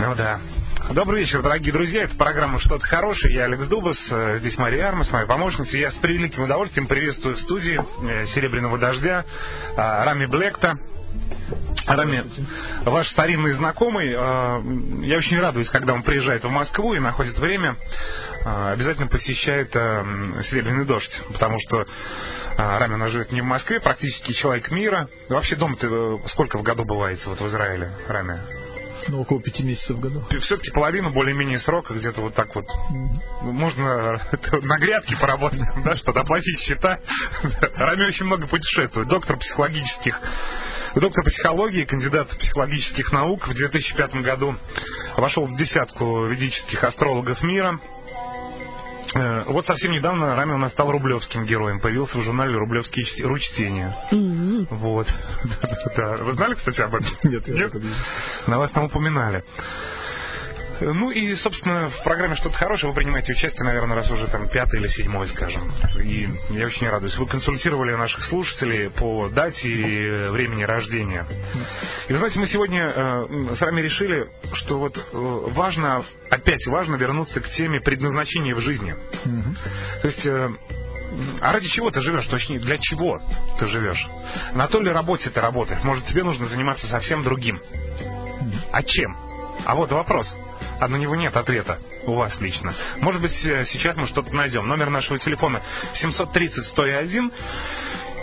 Ну да. Добрый вечер, дорогие друзья. Это программа «Что-то хорошее». Я Алекс Дубас. Э, здесь Мария Армас, моя помощница. Я с превеликим удовольствием приветствую в студии э, «Серебряного дождя» э, Рами Блекта. Рами, ваш старинный знакомый, я очень радуюсь, когда он приезжает в Москву и находит время, обязательно посещает Серебряный дождь, потому что Рами, она живет не в Москве, практически человек мира. Вообще дом-то сколько в году бывает вот в Израиле, Рами? Ну, около пяти месяцев в году. Все-таки половину более-менее срока, где-то вот так вот. Mm-hmm. Можно на грядке поработать, да, что-то оплатить счета. Рами очень много путешествует. Доктор психологических доктор психологии, кандидат психологических наук в 2005 году вошел в десятку ведических астрологов мира. Э, вот совсем недавно Рами у нас стал рублевским героем. Появился в журнале «Рублевские ручтения». Mm-hmm. Вот. да. Вы знали, кстати, об этом? Нет, Нет? На вас там упоминали. Ну и, собственно, в программе «Что-то хорошее» вы принимаете участие, наверное, раз уже там пятый или седьмой, скажем. И я очень радуюсь. Вы консультировали наших слушателей по дате и времени рождения. И, вы знаете, мы сегодня э, с вами решили, что вот э, важно, опять важно вернуться к теме предназначения в жизни. Mm-hmm. То есть... Э, а ради чего ты живешь? Точнее, для чего ты живешь? На той ли работе ты работаешь? Может, тебе нужно заниматься совсем другим? А чем? А вот вопрос а на него нет ответа у вас лично. Может быть, э, сейчас мы что-то найдем. Номер нашего телефона 730 101.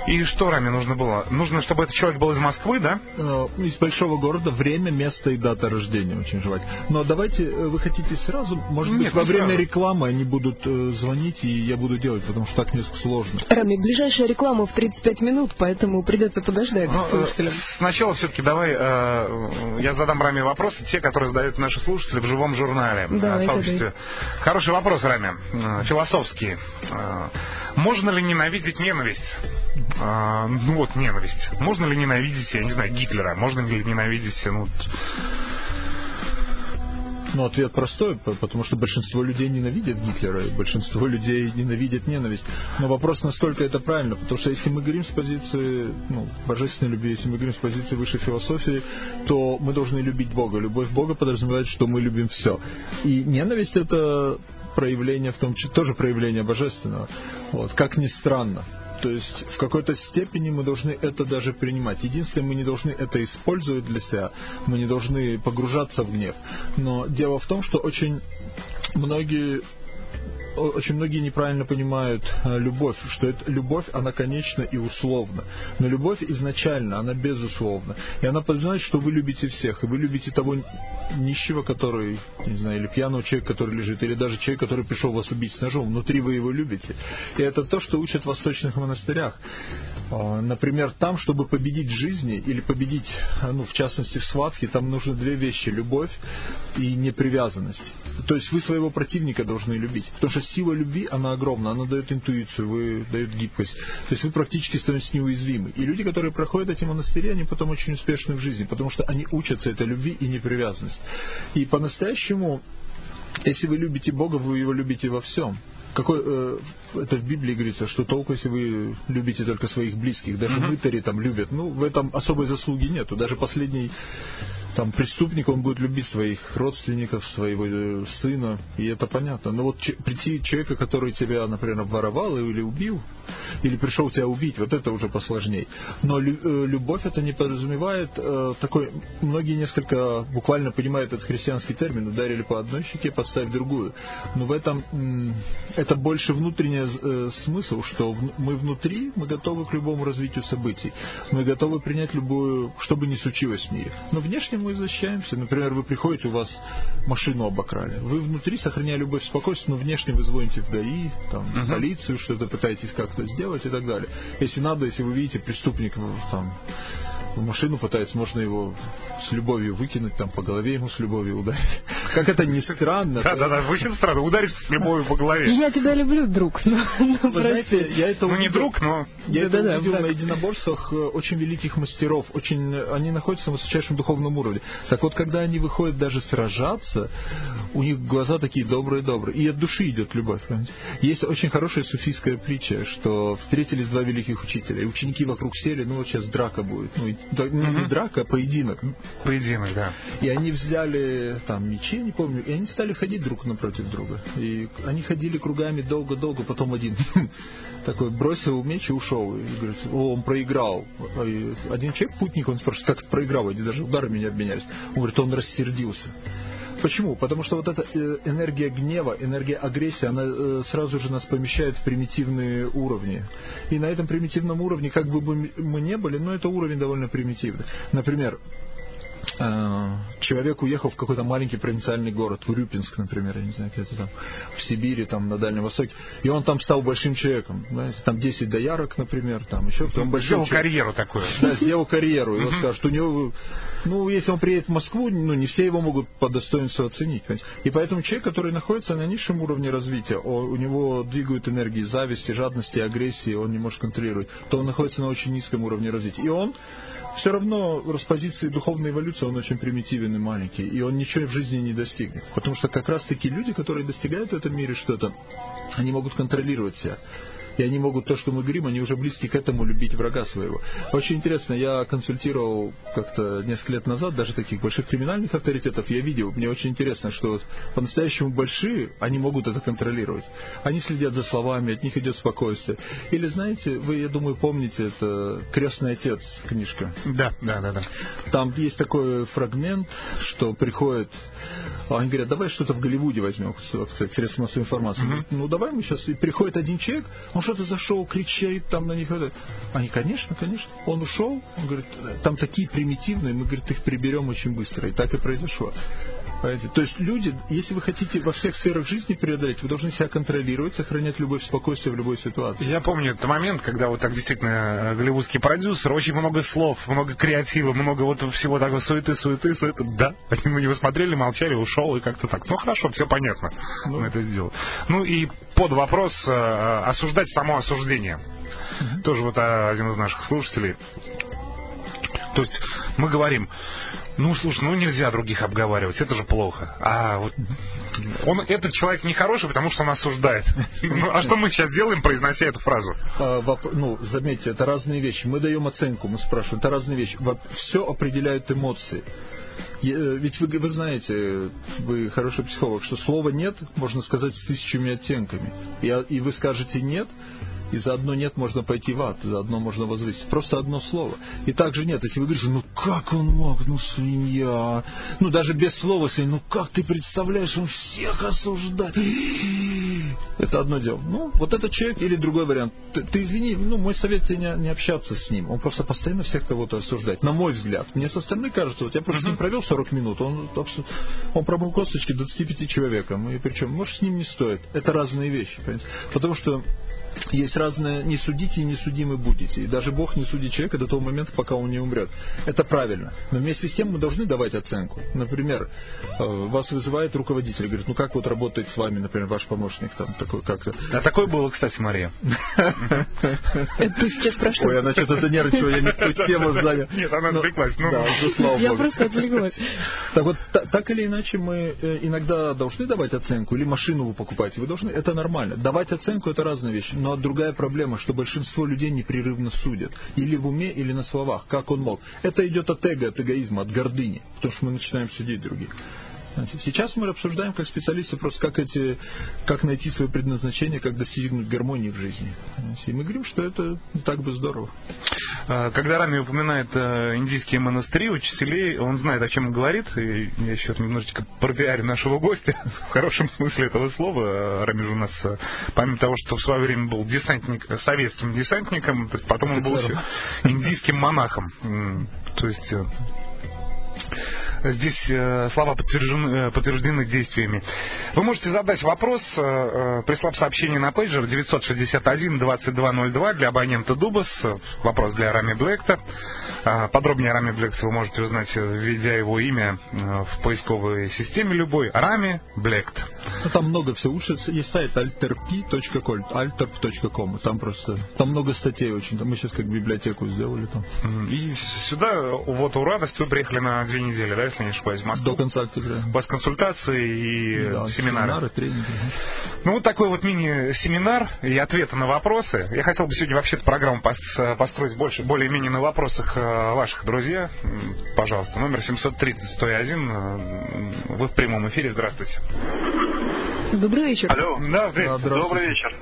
И что Раме нужно было? Нужно, чтобы этот человек был из Москвы, да? Э, из большого города, время, место и дата рождения очень желательно. Но давайте, э, вы хотите сразу, может Нет, быть, во время сразу. рекламы они будут э, звонить, и я буду делать, потому что так несколько сложно. Рами, ближайшая реклама в 35 минут, поэтому придется подождать ну, слушателям. Сначала все-таки давай э, я задам Раме вопросы, те, которые задают наши слушатели в живом журнале давай, в сообществе. Хороший вопрос, Рами, философский. Можно ли ненавидеть ненависть? А, ну вот, ненависть. Можно ли ненавидеть, я не знаю, Гитлера? Можно ли ненавидеть, ну... Ну, ответ простой, потому что большинство людей ненавидят Гитлера, и большинство людей ненавидят ненависть. Но вопрос, насколько это правильно, потому что если мы говорим с позиции ну, божественной любви, если мы говорим с позиции высшей философии, то мы должны любить Бога. Любовь Бога подразумевает, что мы любим все. И ненависть это проявление, в том числе тоже проявление божественного. Вот, как ни странно. То есть в какой-то степени мы должны это даже принимать. Единственное, мы не должны это использовать для себя, мы не должны погружаться в гнев. Но дело в том, что очень многие очень многие неправильно понимают э, любовь, что это, любовь, она конечна и условна. Но любовь изначально, она безусловна. И она подразумевает, что вы любите всех, и вы любите того нищего, который, не знаю, или пьяного человека, который лежит, или даже человек, который пришел вас убить с ножом, внутри вы его любите. И это то, что учат в восточных монастырях. А, например, там, чтобы победить жизни, или победить, ну, в частности, в схватке, там нужны две вещи – любовь и непривязанность. То есть вы своего противника должны любить. Потому что сила любви, она огромна, она дает интуицию, вы, дает гибкость. То есть вы практически становитесь неуязвимы. И люди, которые проходят эти монастыри, они потом очень успешны в жизни, потому что они учатся этой любви и непривязанность. И по-настоящему, если вы любите Бога, вы его любите во всем. Какой, э, это в Библии говорится, что толку, если вы любите только своих близких. Даже uh-huh. мытари там любят. Ну, в этом особой заслуги нету. Даже последний там преступник, он будет любить своих родственников, своего э, сына, и это понятно. Но вот прийти человека, который тебя, например, воровал или убил, или пришел тебя убить, вот это уже посложнее. Но э, любовь это не подразумевает э, такой, многие несколько буквально понимают этот христианский термин, ударили по одной щеке, подставь другую. Но в этом это больше внутренний смысл, что мы внутри, мы готовы к любому развитию событий. Мы готовы принять любую, что бы ни случилось в мире. Но внешне мы защищаемся. Например, вы приходите, у вас машину обокрали. Вы внутри, сохраняя любовь и спокойствие, но внешне вы звоните в ГАИ, там, uh-huh. в полицию, что-то пытаетесь как-то сделать и так далее. Если надо, если вы видите преступника там, в машину пытается, можно его с любовью выкинуть, там по голове ему с любовью ударить. Как это не странно. Да, да, да, очень странно, ударить с любовью по голове. Я тебя люблю, друг. Вы знаете, я это Ну не друг, но... Я это увидел на единоборствах э, очень великих мастеров, очень, они находятся на высочайшем духовном уровне. Так вот, когда они выходят даже сражаться, у них глаза такие добрые-добрые, и от души идет любовь. Есть очень хорошая суфийская притча, что встретились два великих учителя, и ученики вокруг сели, ну вот сейчас драка будет, ну Да, ну, Не драка, а поединок. Поединок, да. И они взяли там мечи, не помню, и они стали ходить друг напротив друга. И они ходили кругами долго-долго, потом один такой бросил меч и ушел. И говорит, о, он проиграл. И один человек, путник, он спрашивает, как проиграл? Они даже ударами не обменялись. Он говорит, он рассердился. Почему? Потому что вот эта э, энергия гнева, энергия агрессии, она э, сразу же нас помещает в примитивные уровни. И на этом примитивном уровне, как бы мы ни были, но это уровень довольно примитивный. Например, человек уехал в какой-то маленький провинциальный город, в Урюпинск, например, я не знаю, где-то там, в Сибири, там, на Дальнем Востоке, и он там стал большим человеком, знаете, там 10 доярок, например, там еще. Он сделал человек. карьеру такую. Да, сделал карьеру, и вот скажет, у него, ну, если он приедет в Москву, ну, не все его могут по достоинству оценить, понимаете? и поэтому человек, который находится на низшем уровне развития, у него двигают энергии зависти, жадности, агрессии, он не может контролировать, то он находится на очень низком уровне развития, и он все равно с позиции духовной эволюции он очень примитивен и маленький, и он ничего в жизни не достигнет. Потому что как раз таки люди, которые достигают в этом мире что-то, они могут контролировать себя и они могут то, что мы говорим, они уже близки к этому любить врага своего. Очень интересно, я консультировал как-то несколько лет назад даже таких больших криминальных авторитетов, я видел, мне очень интересно, что по-настоящему большие, они могут это контролировать. Они следят за словами, от них идет спокойствие. Или знаете, вы, я думаю, помните, это «Крестный отец» книжка. Да, да, да, да. Там есть такой фрагмент, что приходит, они говорят, давай что-то в Голливуде возьмем, средства массовой информации. Mm-hmm. Ну давай мы сейчас, и приходит один человек, он что-то зашел, кричит там на них. Они, конечно, конечно. Он ушел, он говорит, там такие примитивные, мы, говорит, их приберем очень быстро. И так и произошло. Понимаете? То есть люди, если вы хотите во всех сферах жизни преодолеть, вы должны себя контролировать, сохранять любовь, спокойствие в любой ситуации. Я помню этот момент, когда вот так действительно э, голливудский продюсер, очень много слов, много креатива, много вот всего такого суеты, суеты, суеты. Да, они на него смотрели, молчали, ушел и как-то так. Ну хорошо, все понятно. Ну. Он это сделал. Ну и под вопрос э, осуждать само осуждение. Угу. Тоже вот один из наших слушателей. То есть мы говорим, ну, слушай, ну нельзя других обговаривать, это же плохо. А вот он, этот человек нехороший, потому что он осуждает. Ну, а что мы сейчас делаем, произнося эту фразу? А, ну, заметьте, это разные вещи. Мы даем оценку, мы спрашиваем, это разные вещи. Все определяют эмоции. Э, ведь вы, вы знаете, вы хороший психолог, что слова «нет» можно сказать с тысячами оттенками. И, и вы скажете «нет», и за одно нет можно пойти в ад, за одно можно возвысить. Просто одно слово. И также нет, если вы говорите, ну как он мог, ну свинья, ну даже без слова свинья, ну как ты представляешь, он всех осуждает. Это одно дело. Ну, вот этот человек или другой вариант. Ты, ты извини, ну, мой совет тебе не, не общаться с ним. Он просто постоянно всех кого-то осуждает. На мой взгляд. Мне со стороны кажется, вот я просто с ним провел 40 минут, он, он промыл косточки 25 человекам. И причем, может, с ним не стоит. Это разные вещи. Понимаете? Потому что есть разные «не судите и не судимы будете». И даже Бог не судит человека до того момента, пока он не умрет. Это правильно. Но вместе с тем мы должны давать оценку. Например, э, вас вызывает руководитель и говорит, ну как вот работает с вами, например, ваш помощник там такой как А такое было, кстати, Мария. Это сейчас прошло. Ой, она что-то занервничала, я не ту тему занял. Нет, она отвлеклась. Ну, я просто отвлеклась. Так вот, так или иначе мы э, иногда должны давать оценку, или машину вы покупаете, вы должны, это нормально. Давать оценку это разные вещи но другая проблема, что большинство людей непрерывно судят. Или в уме, или на словах. Как он мог. Это идет от эго, от эгоизма, от гордыни. Потому что мы начинаем судить других. Сейчас мы обсуждаем как специалисты просто как, эти, как найти свое предназначение, как достигнуть гармонии в жизни. И мы говорим, что это так бы здорово. А, когда Рами упоминает э, индийские монастыри, учителей, он знает, о чем он говорит. И я еще немножечко пропиарю нашего гостя, в хорошем смысле этого слова. Рами же у нас, э, помимо того, что в свое время был десантник, советским десантником, потом он был еще индийским монахом. То есть э, Здесь э, слова подтверждены, э, подтверждены действиями. Вы можете задать вопрос, э, прислав сообщение на пейджер 961 2202 для абонента Дубас. Вопрос для Рами Блекта. Подробнее о Рами Блекте вы можете узнать, введя его имя в поисковой системе любой. Рами Блект. Ну, там много всего. Лучше есть сайт alterp.com, alterp.com. Там просто, там много статей очень. Мы сейчас как библиотеку сделали там. И сюда, вот у радость, вы приехали на две недели, да? Если не ошибаюсь, в Москву. До октября. У вас консультации и Да, семинары. семинары, тренинги. Ну, вот такой вот мини-семинар и ответы на вопросы. Я хотел бы сегодня вообще-то программу пос- построить больше, более-менее на вопросах э, ваших, друзья. Пожалуйста, номер 730-101. э, Вы в прямом эфире. Здравствуйте. Добрый вечер. Алло. Да, здравствуйте. Да, здравствуйте. Добрый вечер.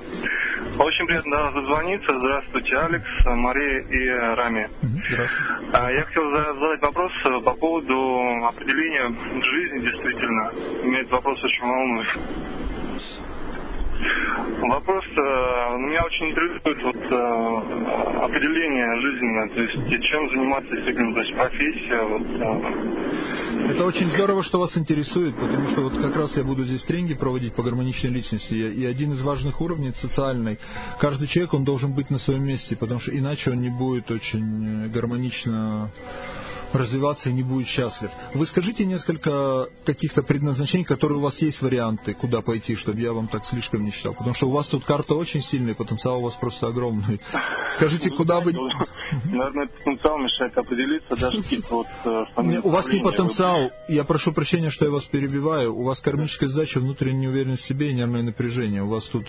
Очень приятно вас дозвониться. Здравствуйте, Алекс, Мария и Рами. Здравствуйте. А, Я хотел за- задать вопрос э, по поводу определения жизни, действительно. Меня этот вопрос очень волнует. Вопрос, э, меня очень интересует вот, э, определение жизненное, то есть чем заниматься, действительно, то есть профессия, вот, э, Это очень здорово, что вас интересует, потому что вот как раз я буду здесь тренинги проводить по гармоничной личности, и один из важных уровней социальный. Каждый человек, он должен быть на своем месте, потому что иначе он не будет очень э, гармонично развиваться и не будет счастлив. Вы скажите несколько каких-то предназначений, которые у вас есть варианты, куда пойти, чтобы я вам так слишком не считал. Потому что у вас тут карта очень сильная, потенциал у вас просто огромный. Скажите, куда вы... Наверное, этот потенциал мешает определиться, даже какие-то вот э, у вас не потенциал. Я прошу прощения, что я вас перебиваю. У вас кармическая задача внутренняя неуверенность в себе и нервное напряжение. У вас тут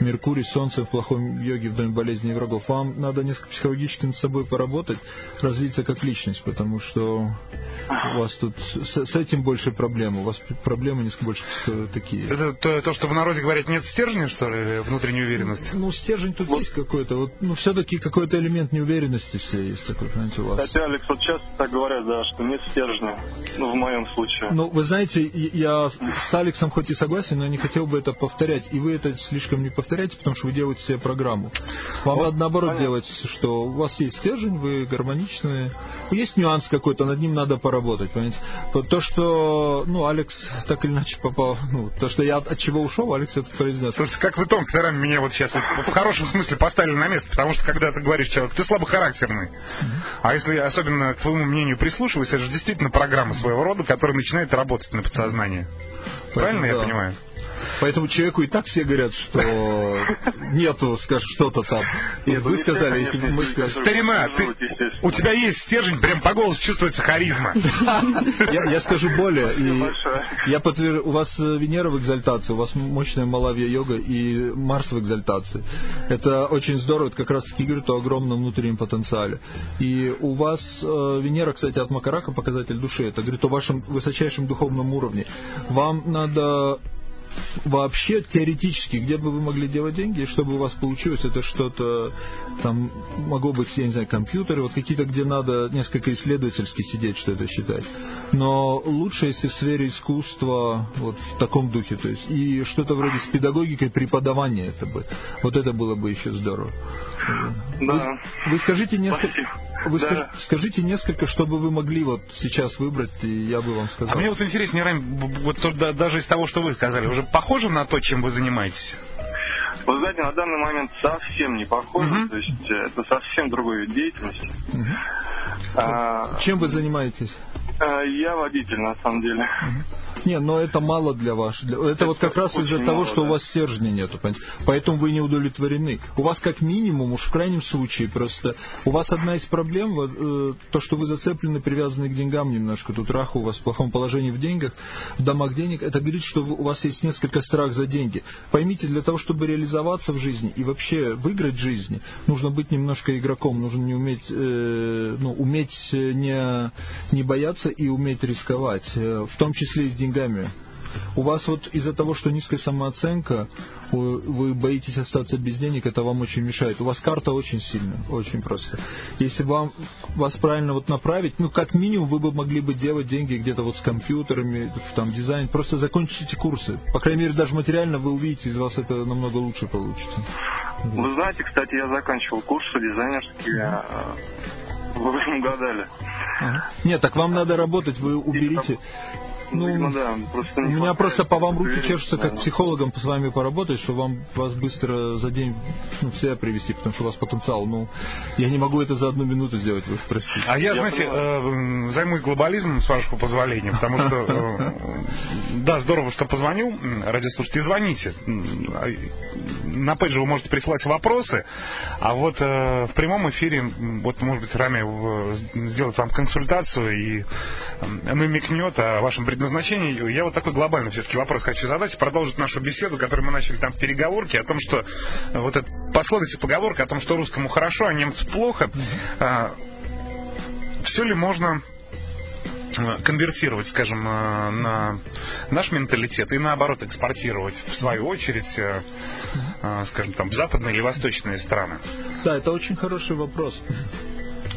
Меркурий, Солнце в плохом йоге в доме болезней и врагов. Вам надо несколько психологически над собой поработать, развиться как личность, потому что у вас тут с, с этим больше проблем. У вас проблемы несколько больше такие. Это то, то, что в народе говорят, нет стержня, что ли, внутренней уверенности? Ну, стержень тут есть какой-то. Вот, ну, все-таки какой-то элемент неуверенности все есть такой, понимаете, у вас. Кстати, Алекс, вот часто так говорят, да, что нет стержня, ну, в моем случае. Ну, вы знаете, я с Алексом хоть и согласен, но я не хотел бы это повторять. И вы это слишком не повторяете, потому что вы делаете себе программу. Вам надо наоборот понятно. делать, что у вас есть стержень, вы гармоничные. Есть нюанс какой-то, над ним надо поработать, понимаете. То, что, ну, Алекс так или иначе попал, ну, то, что я от, от чего ушел, Алекс это произнес. Слушайте, как вы тонко сами меня вот сейчас вот в хорошем смысле поставили на место, потому что когда ты говоришь человек, ты слабохарактерный. А если особенно к твоему мнению прислушиваться, это же действительно программа своего рода, которая начинает работать на подсознание. Правильно я да. понимаю? Поэтому человеку и так все говорят, что нету, скажем, что-то там. И Нет, вы сказали, если бы мы сказали... Старина, ты, живут, естественно. у тебя есть стержень, прям по голосу чувствуется харизма. Я, я скажу более. И я подтвержу, у вас э, Венера в экзальтации, у вас мощная малавья йога и Марс в экзальтации. Это очень здорово, это как раз таки говорит о огромном внутреннем потенциале. И у вас э, Венера, кстати, от Макарака показатель души. Это говорит о вашем высочайшем духовном уровне. Вам надо вообще теоретически, где бы вы могли делать деньги, чтобы у вас получилось, это что-то, там, могло быть, я не знаю, компьютеры, вот какие-то, где надо несколько исследовательски сидеть, что это считать. Но лучше, если в сфере искусства, вот в таком духе, то есть, и что-то вроде с педагогикой преподавания это бы, вот это было бы еще здорово. Да. Вы скажите несколько... Спасибо. Вы Да. скаж- скажите несколько, чтобы вы могли вот сейчас выбрать, и я бы вам сказал. А мне вот интереснее, Райм, вот то- да- даже из того, что вы сказали, уже похоже на то, чем вы занимаетесь? Вы знаете, на данный момент совсем не похоже, Мгм. то есть э, это совсем другой вид деятельности. Мгм. А, Чем вы занимаетесь? э, я водитель, на самом деле. Не, но это мало для вас. Это, Это вот как раз из-за того, что у вас стержня нету, понимаете? Поэтому вы не удовлетворены. У вас как минимум, уж в крайнем случае, просто у вас одна из проблем, э, то, что вы зацеплены, привязаны к деньгам немножко. Тут раху у вас в плохом положении в деньгах, в домах денег. Это говорит, что у вас есть несколько страх за деньги. Поймите, для того, чтобы реализоваться в жизни и вообще выиграть в жизни, нужно быть немножко игроком, нужно не уметь, э, ну, уметь не, не бояться и уметь рисковать, э, в том числе и с деньгами. У вас вот из-за того, что низкая самооценка, вы, боитесь остаться без денег, это вам очень мешает. У вас карта очень сильная, очень просто. Если вам вас правильно вот направить, ну как минимум вы бы могли бы делать деньги где-то вот с компьютерами, там дизайн, просто закончите курсы. По крайней мере, даже материально вы увидите, из вас это намного лучше получится. Вы знаете, кстати, я заканчивал курсы дизайнерские. э, Вы угадали. Ага. Нет, так вам надо работать, вы уберите. Ну, Видимо, да, просто У меня просто по вам руки чешутся, как психологом с вами поработать, что вам вас быстро за день ну, в себя привести, потому что у вас потенциал. Ну, я не могу это за одну минуту сделать, вы простите. А я, Я знаете, понимаю. э, займусь глобализмом, с вашего позволения, потому что, э, Да, здорово, что позвонил, радиослушатель, звоните. А, на пейдже вы можете присылать вопросы, а вот э, в прямом эфире, вот, может быть, Рами сделает вам консультацию и намекнет о вашем предназначении. Я вот такой глобальный все-таки вопрос хочу задать и продолжить нашу беседу, которую мы начали там в переговорке, о том, что вот эта пословица поговорка о том, что русскому хорошо, а немцу плохо. А, все ли можно Э, конвертировать, скажем, э, на наш менталитет и наоборот экспортировать в свою очередь, э, скажем, там, в западные или восточные страны? Да, это очень хороший вопрос.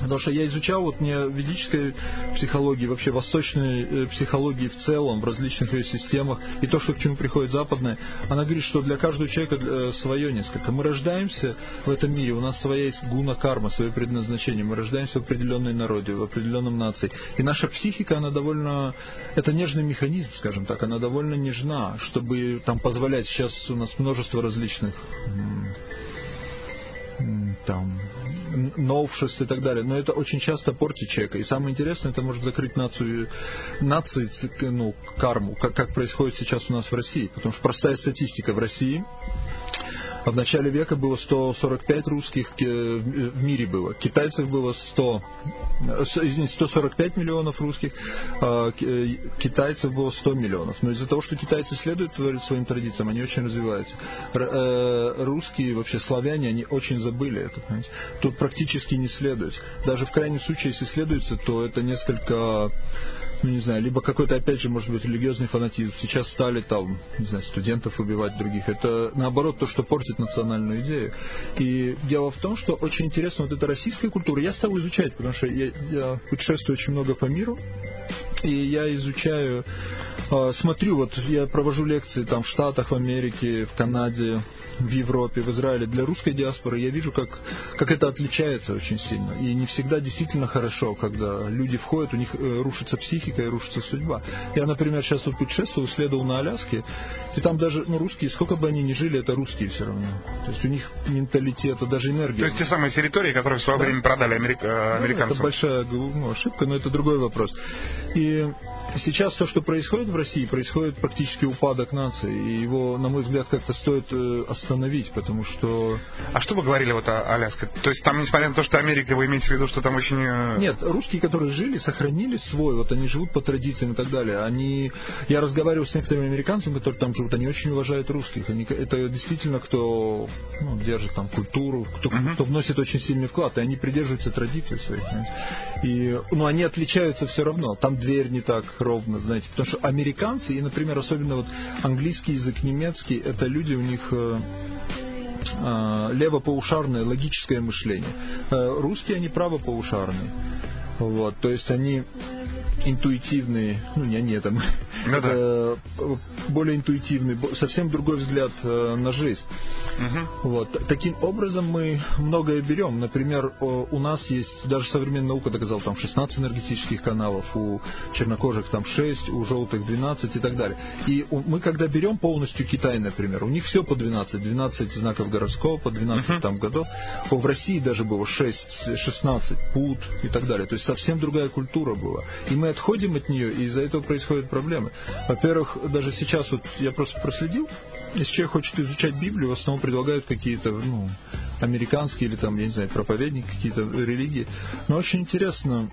Потому что я изучал вот не ведической психологии, вообще восточной э, психологии в целом, в различных ее системах, и то, что к чему приходит западная, она говорит, что для каждого человека э, свое несколько. Мы рождаемся в этом мире, у нас своя есть гуна карма, свое предназначение. Мы рождаемся в определенной народе, в определенном нации. И наша психика, она довольно... Это нежный механизм, скажем так, она довольно нежна, чтобы там позволять. Сейчас у нас множество различных там новшеств и так далее. Но это очень часто портит человека. И самое интересное, это может закрыть нацию, нации, ну, карму, как, как происходит сейчас у нас в России. Потому что простая статистика в России а в начале века было 145 русских, в мире было. Китайцев было 100, извините, 145 миллионов русских, а китайцев было 100 миллионов. Но из-за того, что китайцы следуют своим традициям, они очень развиваются. Э, русские, вообще славяне, они очень забыли это. Понимаете? Тут практически не следуют. Даже в крайнем случае, если следуется, то это несколько ну не знаю, либо какой-то, опять же, может быть, религиозный фанатизм. Сейчас стали там, не знаю, студентов убивать других. Это наоборот то, что портит национальную идею. И дело в том, что очень интересно вот эта российская культура. Я стал изучать, потому что я, я путешествую очень много по миру. И я изучаю, а, смотрю, вот я провожу лекции там в Штатах, в Америке, в Канаде, в Европе, в Израиле, для русской диаспоры, я вижу, как, как это отличается очень сильно. И не всегда действительно хорошо, когда люди входят, у них э, рушится психика и рушится судьба. Я, например, сейчас вот путешествовал, исследовал на Аляске, и там даже ну, русские, сколько бы они ни жили, это русские все равно. То есть у них менталитет, даже энергия. То есть те самые территории, которые в свое да. время продали америк... Э, американцам. Ну, это большая ну, ошибка, но это другой вопрос. И сейчас то, что происходит в России, происходит практически упадок нации. И его, на мой взгляд, как-то стоит э, остановить, потому что... А что вы говорили вот о Аляске? То есть там, несмотря на то, что Америка, вы имеете в виду, что там очень... Э, Нет, русские, которые жили, сохранили свой, вот они живут по традициям и так далее. Они... Я разговариваю с некоторыми американцами, которые там живут, они очень уважают русских. Они... Это действительно кто ну, держит там культуру, кто, uh-huh. кто вносит очень сильный вклад, и они придерживаются традиций своих. И, ну, они отличаются все равно. Там дверь не так ровно, знаете, потому что американцы, и, например, особенно вот английский язык, немецкий, это люди, у них э, э, левопоушарное логическое мышление. Э, русские, они правопоушарные. Вот, то есть они интуитивные, ну не они, там, ну, это более интуитивный, совсем другой взгляд э, на жизнь. Угу. Вот. Таким образом мы многое берем. Например, у нас есть, даже современная наука доказала, там 16 энергетических каналов, у чернокожих там 6, у желтых 12 и так далее. И мы когда берем полностью Китай, например, у них все по 12, 12 знаков гороскопа, 12 угу. там годов. В России даже было 6, 16, пут и так далее. То есть совсем другая культура была. И мы отходим от нее, и из-за этого происходят проблемы. Во-первых, даже сейчас вот я просто проследил, если человек хочет изучать Библию, в основном предлагают какие-то ну, американские или там, я не знаю, проповедники, какие-то религии. Но очень интересно,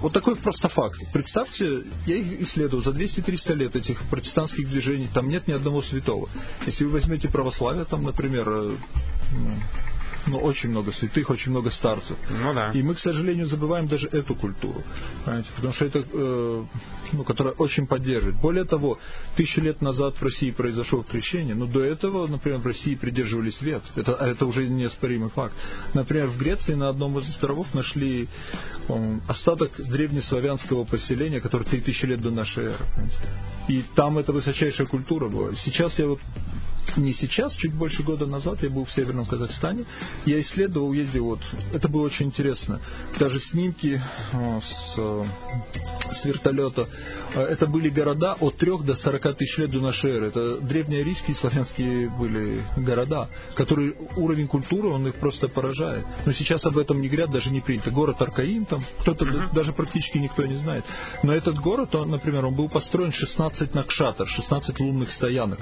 вот такой просто факт. Представьте, я их исследую за 200-300 лет этих протестантских движений, там нет ни одного святого. Если вы возьмете православие, там, например, э, ну, очень много святых, очень много старцев. Ну да. И мы, к сожалению, забываем даже эту культуру. Понимаете? Потому что это, э, ну, которая очень поддерживает. Более того, тысячу лет назад в России произошло крещение, но до этого, например, в России придерживались вет. Это, это уже неоспоримый факт. Например, в Греции на одном из островов нашли э, остаток древнеславянского поселения, которое 3000 лет до нашей эры. Понимаете? И там это высочайшая культура была. Сейчас я вот не сейчас, чуть больше года назад я был в Северном Казахстане. Я исследовал, ездил вот. Это было очень интересно. Даже снимки э, с, э, с вертолета. Э, это были города от 3 до 40 тысяч лет до нашей эры. Это древнеарийские славянские были города, которые уровень культуры, он их просто поражает. Но сейчас об этом не говорят, даже не принято. Город Аркаим, там кто-то uh-huh. даже практически никто не знает. Но этот город, он, например, он был построен 16 накшатор, 16 лунных стоянок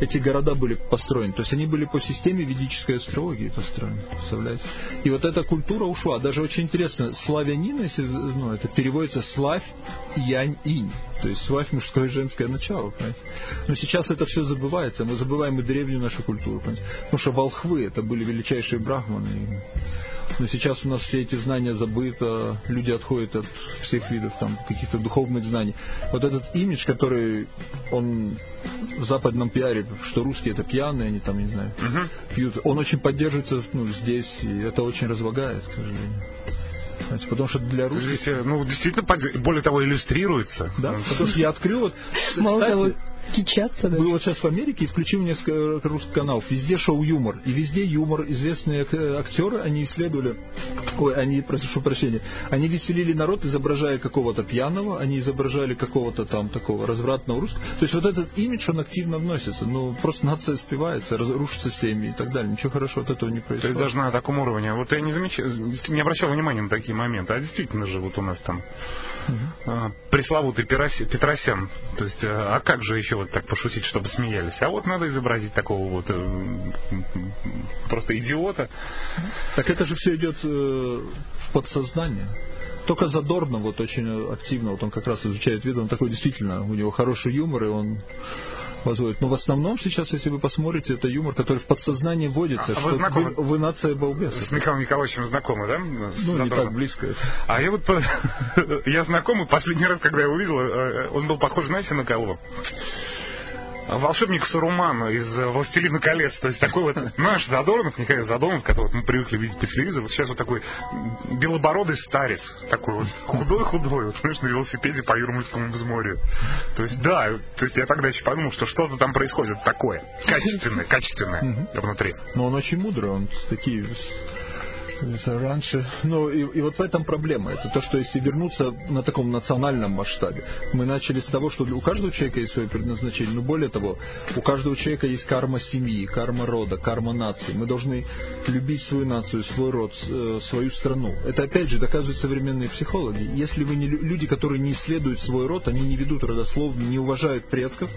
эти города были построены. То есть они были по системе ведической астрологии построены. Представляете? И вот эта культура ушла. Даже очень интересно, славянин, если, ну, это переводится славь, янь, инь. То есть славь мужское и женское начало. Понимаете? Но сейчас это все забывается. Мы забываем и древнюю нашу культуру. Понимаете? Потому что волхвы это были величайшие брахманы. Но сейчас у нас все эти знания забыты, люди отходят от всех видов там каких-то духовных знаний. Вот этот имидж, который он в западном пиаре, что русские это пьяные, они там, не знаю, угу. пьют, он очень поддерживается ну, здесь, и это очень разлагает, к сожалению. Знаете, потому что для русских... Здесь, ну, действительно, более того, иллюстрируется. Да, потому что я открыл вот... Мало того, Кичаться, да? Был вот сейчас в Америке и включил несколько русских каналов. Везде шоу юмор. И везде юмор. Известные актеры, они исследовали... Ой, они, прошу прощения. Они веселили народ, изображая какого-то пьяного, они изображали какого-то там такого развратного русского. То есть вот этот имидж, он активно вносится. Ну, просто нация спивается, рушится семьи и так далее. Ничего хорошего от этого не происходит. То есть даже на таком уровне. Вот я не замечал, не обращал внимания на такие моменты. А действительно же вот у нас там угу. пресловутый Петросян. То есть, а, а как же еще вот так пошутить, чтобы смеялись? А вот надо изобразить такого вот э, просто идиота. Так это же все идет э, в подсознание. Только Задорно вот очень активно, вот он как раз изучает вид, он такой действительно, у него хороший юмор, и он возводит. Но в основном сейчас, если вы посмотрите, это юмор, который в подсознание вводится, а, что вы, знакомы? вы, вы нация балбесов. С Михаилом Николаевичем знакомы, да? Ну, не так близко. А я вот, я знакомый, последний раз, когда я увидел, э, он был похож, знаете, на кого? Волшебник Саруман из «Властелина колец». То есть такой вот наш Задорнов, Николай Задорнов, которого мы привыкли видеть по телевизору, вот сейчас вот такой белобородый старец, такой вот худой-худой, вот, знаешь, на велосипеде по Юрмальскому взморью. То есть, да, то есть я тогда еще подумал, что что-то там происходит такое, качественное, качественное внутри. Но он очень мудрый, он такие раньше. Ну, и, и вот в этом проблема. Это то, что если вернуться на таком национальном масштабе, мы начали с того, что у каждого человека есть свое предназначение, но более того, у каждого человека есть карма семьи, карма рода, карма нации. Мы должны любить свою нацию, свой род, э, свою страну. Это опять же доказывают современные психологи. Если вы не люди, которые не исследуют свой род, они не ведут родословно, не уважают предков,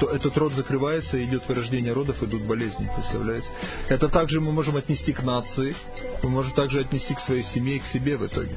то этот род закрывается, идет вырождение родов, идут болезни, представляете? Это также мы можем отнести к нации, мы можем также отнести к своей семье и к себе в итоге.